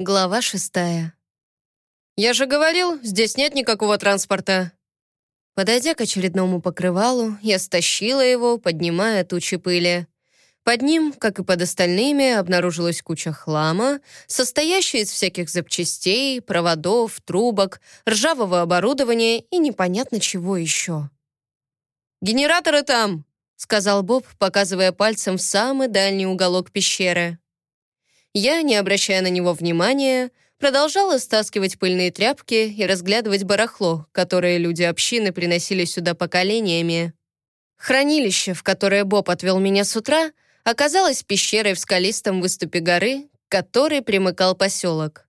Глава шестая. «Я же говорил, здесь нет никакого транспорта». Подойдя к очередному покрывалу, я стащила его, поднимая тучи пыли. Под ним, как и под остальными, обнаружилась куча хлама, состоящая из всяких запчастей, проводов, трубок, ржавого оборудования и непонятно чего еще. «Генераторы там!» — сказал Боб, показывая пальцем в самый дальний уголок пещеры. Я, не обращая на него внимания, продолжала стаскивать пыльные тряпки и разглядывать барахло, которое люди общины приносили сюда поколениями. Хранилище, в которое Боб отвел меня с утра, оказалось пещерой в скалистом выступе горы, к которой примыкал поселок.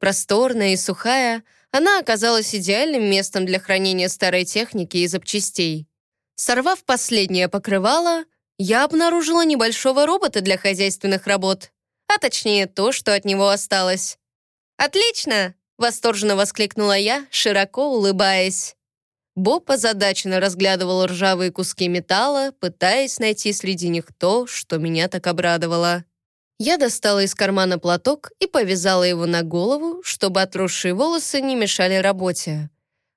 Просторная и сухая, она оказалась идеальным местом для хранения старой техники и запчастей. Сорвав последнее покрывало, я обнаружила небольшого робота для хозяйственных работ а точнее то, что от него осталось. «Отлично!» — восторженно воскликнула я, широко улыбаясь. Боб озадаченно разглядывал ржавые куски металла, пытаясь найти среди них то, что меня так обрадовало. Я достала из кармана платок и повязала его на голову, чтобы отросшие волосы не мешали работе.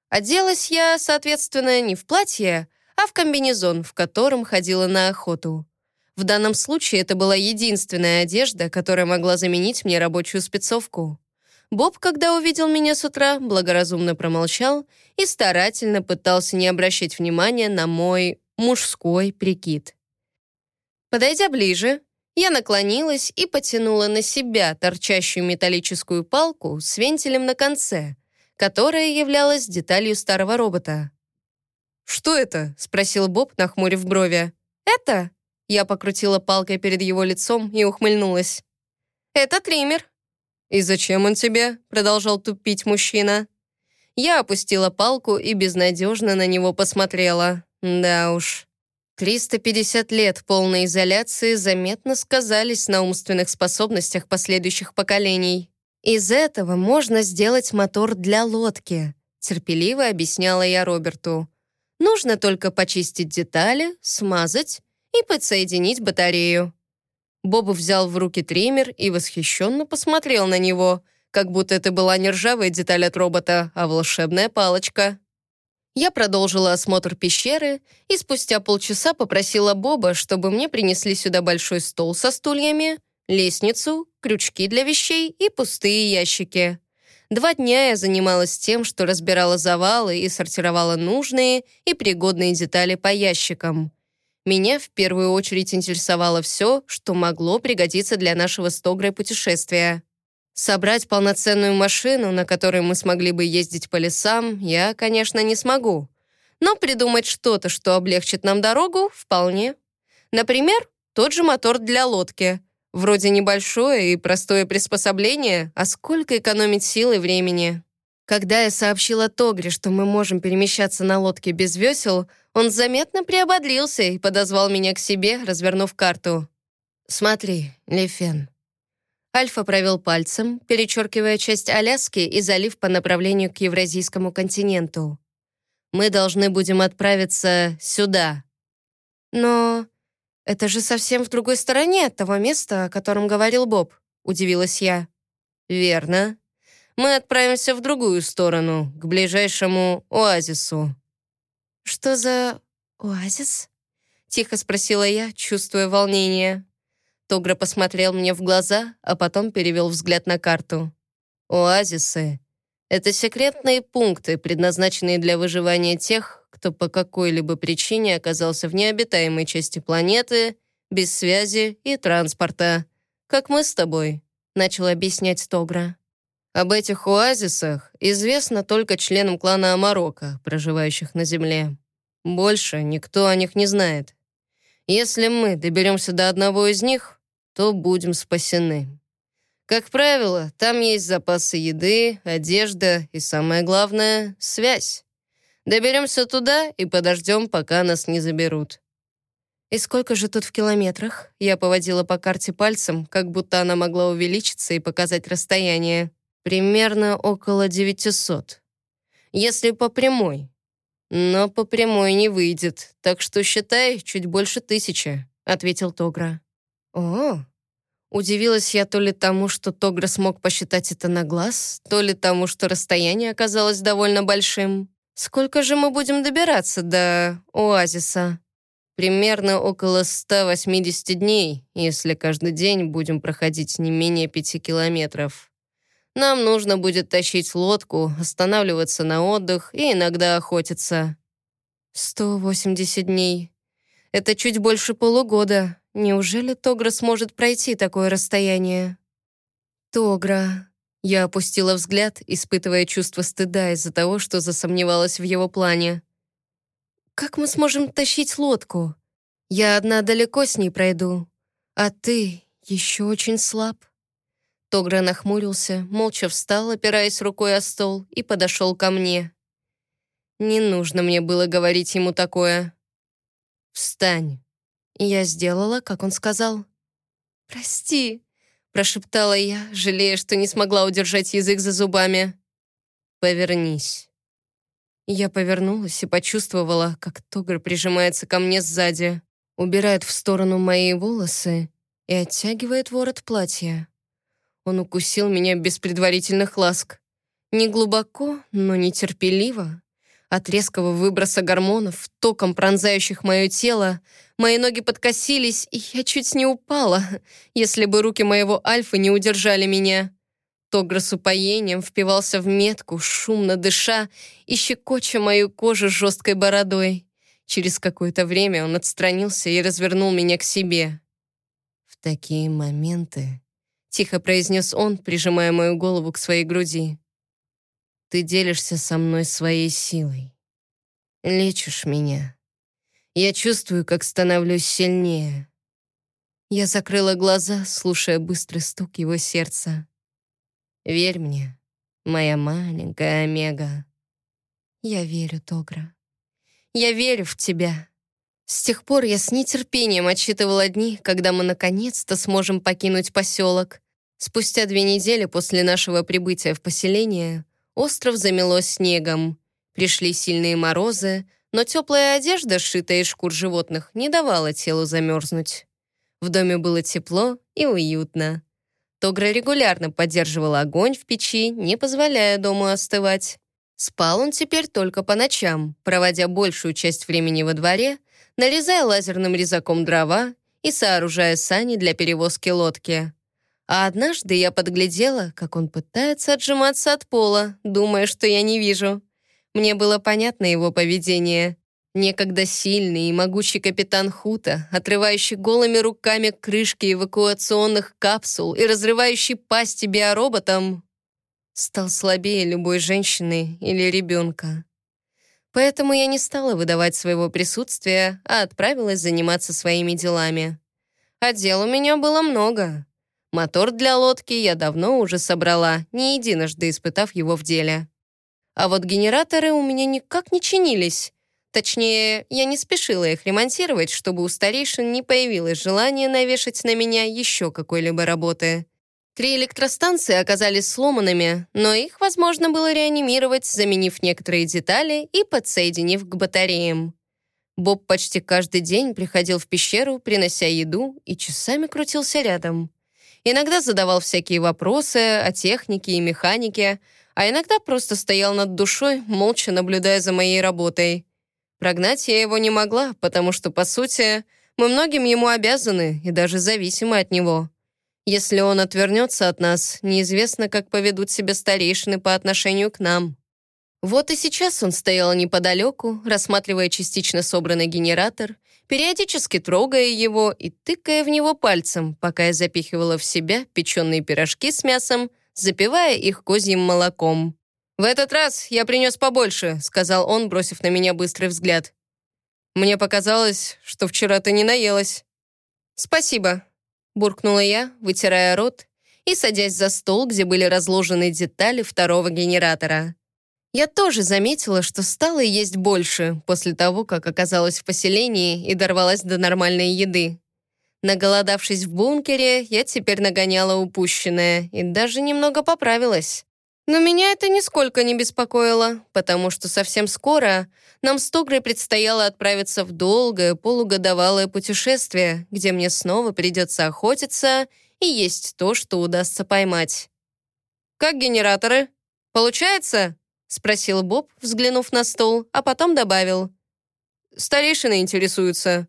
Оделась я, соответственно, не в платье, а в комбинезон, в котором ходила на охоту. В данном случае это была единственная одежда, которая могла заменить мне рабочую спецовку. Боб, когда увидел меня с утра, благоразумно промолчал и старательно пытался не обращать внимания на мой мужской прикид. Подойдя ближе, я наклонилась и потянула на себя торчащую металлическую палку с вентилем на конце, которая являлась деталью старого робота. «Что это?» — спросил Боб, нахмурив брови. «Это?» Я покрутила палкой перед его лицом и ухмыльнулась. «Это триммер». «И зачем он тебе?» — продолжал тупить мужчина. Я опустила палку и безнадежно на него посмотрела. Да уж. 350 лет полной изоляции заметно сказались на умственных способностях последующих поколений. Из этого можно сделать мотор для лодки, терпеливо объясняла я Роберту. Нужно только почистить детали, смазать и подсоединить батарею. Боб взял в руки триммер и восхищенно посмотрел на него, как будто это была не ржавая деталь от робота, а волшебная палочка. Я продолжила осмотр пещеры и спустя полчаса попросила Боба, чтобы мне принесли сюда большой стол со стульями, лестницу, крючки для вещей и пустые ящики. Два дня я занималась тем, что разбирала завалы и сортировала нужные и пригодные детали по ящикам. Меня в первую очередь интересовало все, что могло пригодиться для нашего с путешествия. Собрать полноценную машину, на которой мы смогли бы ездить по лесам, я, конечно, не смогу. Но придумать что-то, что облегчит нам дорогу, вполне. Например, тот же мотор для лодки. Вроде небольшое и простое приспособление, а сколько экономить сил и времени. Когда я сообщила Тогре, что мы можем перемещаться на лодке без весел, он заметно приободрился и подозвал меня к себе, развернув карту. «Смотри, Лефен». Альфа провел пальцем, перечеркивая часть Аляски и залив по направлению к Евразийскому континенту. «Мы должны будем отправиться сюда». «Но это же совсем в другой стороне от того места, о котором говорил Боб», — удивилась я. «Верно», мы отправимся в другую сторону, к ближайшему оазису». «Что за оазис?» — тихо спросила я, чувствуя волнение. Тогра посмотрел мне в глаза, а потом перевел взгляд на карту. «Оазисы — это секретные пункты, предназначенные для выживания тех, кто по какой-либо причине оказался в необитаемой части планеты, без связи и транспорта, как мы с тобой», — начал объяснять Тогра. Об этих оазисах известно только членам клана Амарока, проживающих на Земле. Больше никто о них не знает. Если мы доберемся до одного из них, то будем спасены. Как правило, там есть запасы еды, одежда и, самое главное, связь. Доберемся туда и подождем, пока нас не заберут. «И сколько же тут в километрах?» Я поводила по карте пальцем, как будто она могла увеличиться и показать расстояние. Примерно около 900. Если по прямой. Но по прямой не выйдет, так что считай чуть больше тысячи, ответил Тогра. О, Удивилась я то ли тому, что Тогра смог посчитать это на глаз, то ли тому, что расстояние оказалось довольно большим. Сколько же мы будем добираться до оазиса? Примерно около 180 дней, если каждый день будем проходить не менее пяти километров. Нам нужно будет тащить лодку, останавливаться на отдых и иногда охотиться. 180 дней. Это чуть больше полугода. Неужели Тогра сможет пройти такое расстояние? Тогра. Я опустила взгляд, испытывая чувство стыда из-за того, что засомневалась в его плане. Как мы сможем тащить лодку? Я одна далеко с ней пройду, а ты еще очень слаб». Тогра нахмурился, молча встал, опираясь рукой о стол, и подошел ко мне. Не нужно мне было говорить ему такое. «Встань». Я сделала, как он сказал. «Прости», — прошептала я, жалея, что не смогла удержать язык за зубами. «Повернись». Я повернулась и почувствовала, как Тогр прижимается ко мне сзади, убирает в сторону мои волосы и оттягивает ворот платья. Он укусил меня без предварительных ласк. Не глубоко, но нетерпеливо. От резкого выброса гормонов, током пронзающих мое тело, мои ноги подкосились, и я чуть не упала, если бы руки моего Альфа не удержали меня. Тогра с упоением впивался в метку, шумно дыша и щекоча мою кожу жесткой бородой. Через какое-то время он отстранился и развернул меня к себе. «В такие моменты», — тихо произнес он, прижимая мою голову к своей груди, «ты делишься со мной своей силой. Лечишь меня. Я чувствую, как становлюсь сильнее». Я закрыла глаза, слушая быстрый стук его сердца. Верь мне, моя маленькая Омега. Я верю, Тогра. Я верю в тебя. С тех пор я с нетерпением отсчитывала дни, когда мы наконец-то сможем покинуть поселок. Спустя две недели после нашего прибытия в поселение остров замело снегом. Пришли сильные морозы, но теплая одежда, сшитая из шкур животных, не давала телу замерзнуть. В доме было тепло и уютно. Тогра регулярно поддерживал огонь в печи, не позволяя дому остывать. Спал он теперь только по ночам, проводя большую часть времени во дворе, нарезая лазерным резаком дрова и сооружая сани для перевозки лодки. А однажды я подглядела, как он пытается отжиматься от пола, думая, что я не вижу. Мне было понятно его поведение. Некогда сильный и могучий капитан Хута, отрывающий голыми руками крышки эвакуационных капсул и разрывающий пасти биороботам, стал слабее любой женщины или ребенка. Поэтому я не стала выдавать своего присутствия, а отправилась заниматься своими делами. А дел у меня было много. Мотор для лодки я давно уже собрала, не единожды испытав его в деле. А вот генераторы у меня никак не чинились, Точнее, я не спешила их ремонтировать, чтобы у старейшин не появилось желание навешать на меня еще какой-либо работы. Три электростанции оказались сломанными, но их возможно было реанимировать, заменив некоторые детали и подсоединив к батареям. Боб почти каждый день приходил в пещеру, принося еду, и часами крутился рядом. Иногда задавал всякие вопросы о технике и механике, а иногда просто стоял над душой, молча наблюдая за моей работой. Прогнать я его не могла, потому что, по сути, мы многим ему обязаны и даже зависимы от него. Если он отвернется от нас, неизвестно, как поведут себя старейшины по отношению к нам. Вот и сейчас он стоял неподалеку, рассматривая частично собранный генератор, периодически трогая его и тыкая в него пальцем, пока я запихивала в себя печеные пирожки с мясом, запивая их козьим молоком. «В этот раз я принес побольше», — сказал он, бросив на меня быстрый взгляд. «Мне показалось, что вчера ты не наелась». «Спасибо», — буркнула я, вытирая рот и садясь за стол, где были разложены детали второго генератора. Я тоже заметила, что стала есть больше после того, как оказалась в поселении и дорвалась до нормальной еды. Наголодавшись в бункере, я теперь нагоняла упущенное и даже немного поправилась. Но меня это нисколько не беспокоило, потому что совсем скоро нам с Тугрой предстояло отправиться в долгое полугодовалое путешествие, где мне снова придется охотиться и есть то, что удастся поймать. «Как генераторы? Получается?» — спросил Боб, взглянув на стол, а потом добавил. «Старейшины интересуются».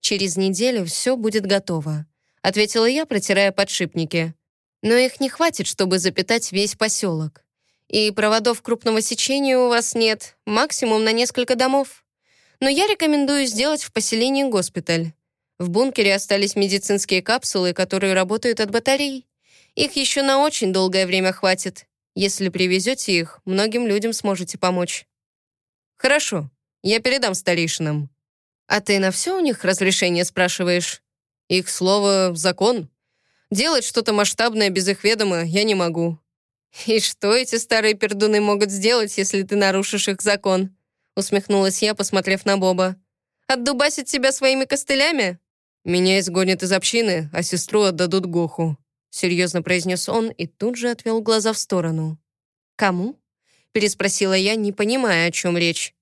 «Через неделю все будет готово», — ответила я, протирая подшипники. «Но их не хватит, чтобы запитать весь поселок. И проводов крупного сечения у вас нет, максимум на несколько домов. Но я рекомендую сделать в поселении госпиталь. В бункере остались медицинские капсулы, которые работают от батарей. Их еще на очень долгое время хватит. Если привезете их, многим людям сможете помочь». «Хорошо, я передам старейшинам». «А ты на все у них разрешение спрашиваешь?» «Их слово — закон. Делать что-то масштабное без их ведома я не могу». «И что эти старые пердуны могут сделать, если ты нарушишь их закон?» усмехнулась я, посмотрев на Боба. «Отдубасить тебя своими костылями?» «Меня изгонят из общины, а сестру отдадут Гоху», серьезно произнес он и тут же отвел глаза в сторону. «Кому?» переспросила я, не понимая, о чем речь.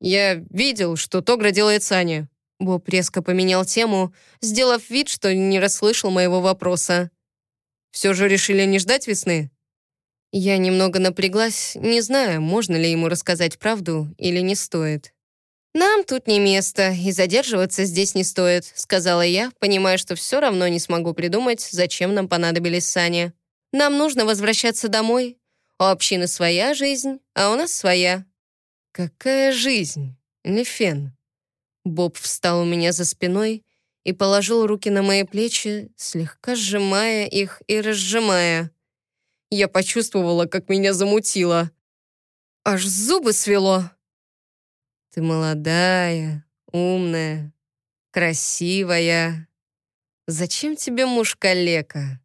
«Я видел, что Тогра делает Сане». Боб резко поменял тему, сделав вид, что не расслышал моего вопроса. «Все же решили не ждать весны?» Я немного напряглась, не зная, можно ли ему рассказать правду или не стоит. «Нам тут не место, и задерживаться здесь не стоит», сказала я, понимая, что все равно не смогу придумать, зачем нам понадобились сани. «Нам нужно возвращаться домой. У общины своя жизнь, а у нас своя». «Какая жизнь, Лефен?» Боб встал у меня за спиной и положил руки на мои плечи, слегка сжимая их и разжимая. Я почувствовала, как меня замутило. Аж зубы свело. Ты молодая, умная, красивая. Зачем тебе муж калека?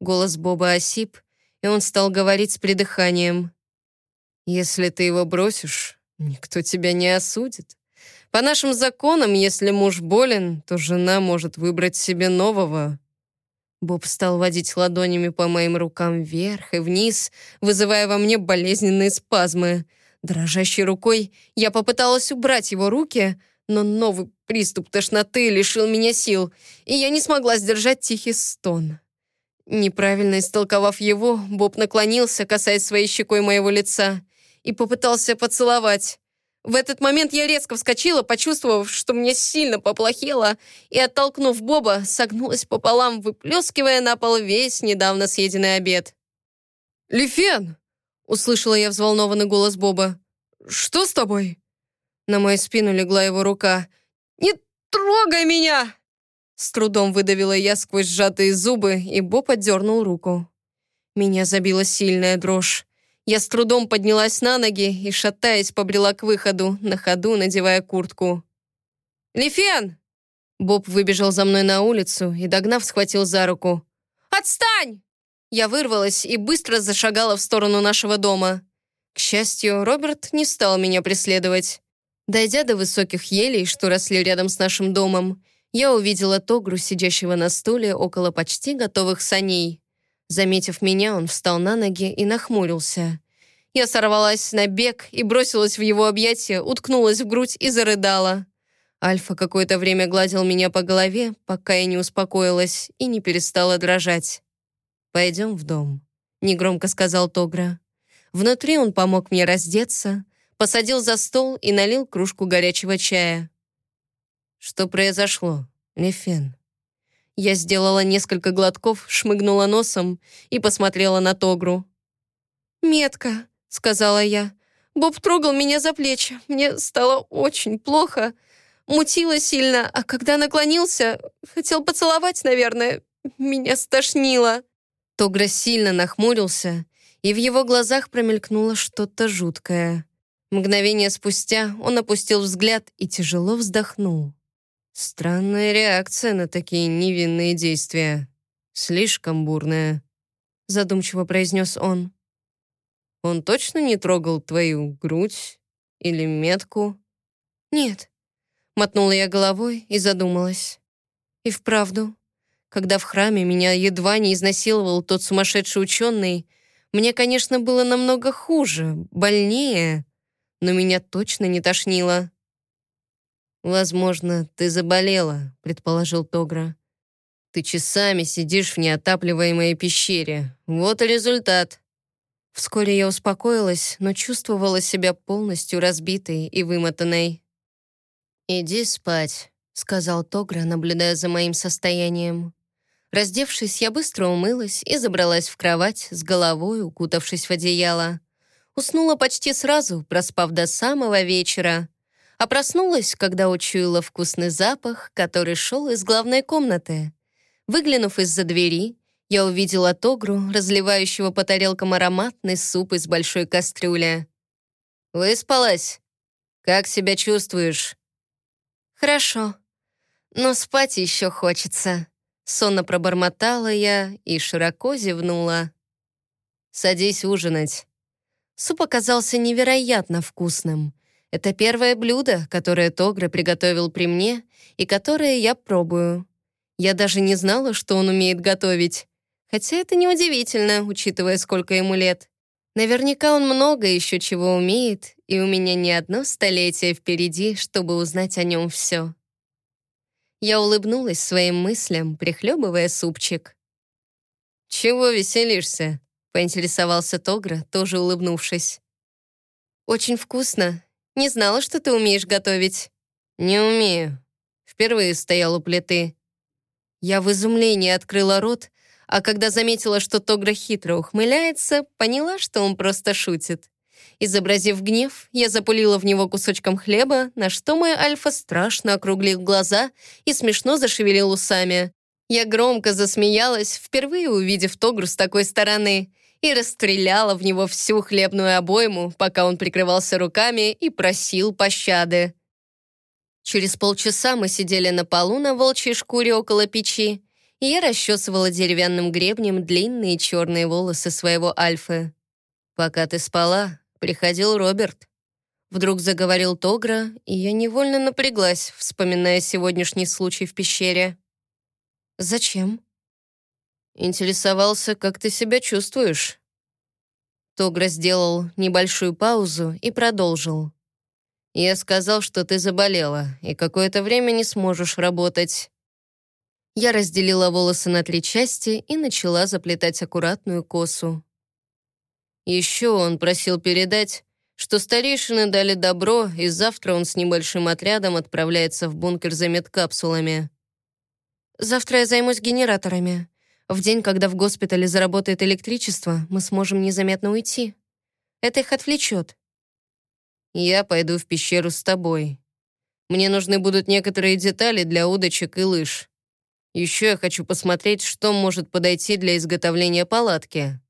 Голос Боба осип, и он стал говорить с придыханием. Если ты его бросишь, никто тебя не осудит. По нашим законам, если муж болен, то жена может выбрать себе нового. Боб стал водить ладонями по моим рукам вверх и вниз, вызывая во мне болезненные спазмы — Дрожащей рукой я попыталась убрать его руки, но новый приступ тошноты лишил меня сил, и я не смогла сдержать тихий стон. Неправильно истолковав его, Боб наклонился, касаясь своей щекой моего лица, и попытался поцеловать. В этот момент я резко вскочила, почувствовав, что мне сильно поплохело, и, оттолкнув Боба, согнулась пополам, выплескивая на пол весь недавно съеденный обед. «Лифен!» Услышала я взволнованный голос Боба. «Что с тобой?» На мою спину легла его рука. «Не трогай меня!» С трудом выдавила я сквозь сжатые зубы, и Боб отдернул руку. Меня забила сильная дрожь. Я с трудом поднялась на ноги и, шатаясь, побрела к выходу, на ходу надевая куртку. «Лифен!» Боб выбежал за мной на улицу и, догнав, схватил за руку. «Отстань!» Я вырвалась и быстро зашагала в сторону нашего дома. К счастью, Роберт не стал меня преследовать. Дойдя до высоких елей, что росли рядом с нашим домом, я увидела Тогру, сидящего на стуле около почти готовых саней. Заметив меня, он встал на ноги и нахмурился. Я сорвалась на бег и бросилась в его объятия, уткнулась в грудь и зарыдала. Альфа какое-то время гладил меня по голове, пока я не успокоилась и не перестала дрожать. «Пойдем в дом», — негромко сказал Тогра. Внутри он помог мне раздеться, посадил за стол и налил кружку горячего чая. «Что произошло, Лефен?» Я сделала несколько глотков, шмыгнула носом и посмотрела на Тогру. «Метка», — сказала я. «Боб трогал меня за плечи. Мне стало очень плохо. Мутило сильно, а когда наклонился, хотел поцеловать, наверное, меня стошнило». Тогра сильно нахмурился, и в его глазах промелькнуло что-то жуткое. Мгновение спустя он опустил взгляд и тяжело вздохнул. «Странная реакция на такие невинные действия. Слишком бурная», — задумчиво произнес он. «Он точно не трогал твою грудь или метку?» «Нет», — мотнула я головой и задумалась. «И вправду, когда в храме меня едва не изнасиловал тот сумасшедший ученый, мне, конечно, было намного хуже, больнее, но меня точно не тошнило. «Возможно, ты заболела», — предположил Тогра. Ты часами сидишь в неотапливаемой пещере. Вот и результат. Вскоре я успокоилась, но чувствовала себя полностью разбитой и вымотанной. «Иди спать», — сказал Тогра, наблюдая за моим состоянием. Раздевшись, я быстро умылась и забралась в кровать с головой, укутавшись в одеяло. Уснула почти сразу, проспав до самого вечера. А проснулась, когда учуяла вкусный запах, который шел из главной комнаты. Выглянув из-за двери, я увидела Тогру, разливающего по тарелкам ароматный суп из большой кастрюли. «Выспалась? Как себя чувствуешь?» «Хорошо, но спать еще хочется», — сонно пробормотала я и широко зевнула. «Садись ужинать». Суп оказался невероятно вкусным. Это первое блюдо, которое Тогра приготовил при мне и которое я пробую. Я даже не знала, что он умеет готовить. Хотя это неудивительно, учитывая, сколько ему лет. Наверняка он много еще чего умеет, и у меня не одно столетие впереди, чтобы узнать о нем все. Я улыбнулась своим мыслям, прихлебывая супчик. «Чего веселишься?» — поинтересовался Тогра, тоже улыбнувшись. «Очень вкусно. Не знала, что ты умеешь готовить». «Не умею. Впервые стоял у плиты. Я в изумлении открыла рот, а когда заметила, что Тогра хитро ухмыляется, поняла, что он просто шутит. Изобразив гнев, я запулила в него кусочком хлеба, на что мой Альфа страшно округлил глаза и смешно зашевелил усами. Я громко засмеялась, впервые увидев Тогру с такой стороны, и расстреляла в него всю хлебную обойму, пока он прикрывался руками и просил пощады. Через полчаса мы сидели на полу на волчьей шкуре около печи, и я расчесывала деревянным гребнем длинные черные волосы своего Альфы. «Пока ты спала, приходил Роберт». Вдруг заговорил Тогра, и я невольно напряглась, вспоминая сегодняшний случай в пещере. «Зачем?» Интересовался, как ты себя чувствуешь. Тогра сделал небольшую паузу и продолжил. Я сказал, что ты заболела, и какое-то время не сможешь работать. Я разделила волосы на три части и начала заплетать аккуратную косу. Еще он просил передать, что старейшины дали добро, и завтра он с небольшим отрядом отправляется в бункер за медкапсулами. «Завтра я займусь генераторами. В день, когда в госпитале заработает электричество, мы сможем незаметно уйти. Это их отвлечет. Я пойду в пещеру с тобой. Мне нужны будут некоторые детали для удочек и лыж. Еще я хочу посмотреть, что может подойти для изготовления палатки.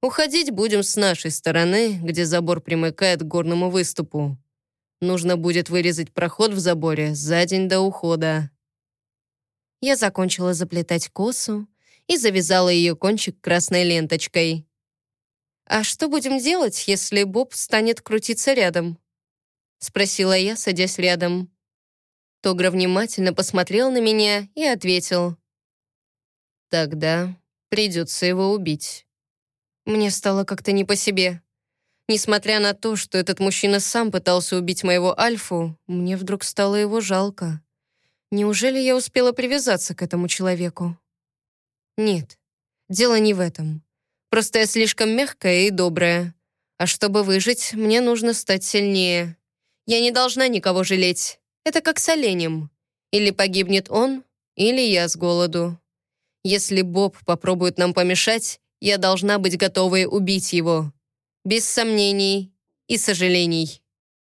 Уходить будем с нашей стороны, где забор примыкает к горному выступу. Нужно будет вырезать проход в заборе за день до ухода. Я закончила заплетать косу и завязала ее кончик красной ленточкой. «А что будем делать, если Боб станет крутиться рядом?» — спросила я, садясь рядом. Тогра внимательно посмотрел на меня и ответил. «Тогда придется его убить». Мне стало как-то не по себе. Несмотря на то, что этот мужчина сам пытался убить моего Альфу, мне вдруг стало его жалко. Неужели я успела привязаться к этому человеку? Нет, дело не в этом. Просто я слишком мягкая и добрая. А чтобы выжить, мне нужно стать сильнее. Я не должна никого жалеть. Это как с оленем. Или погибнет он, или я с голоду. Если Боб попробует нам помешать, я должна быть готовой убить его. Без сомнений и сожалений.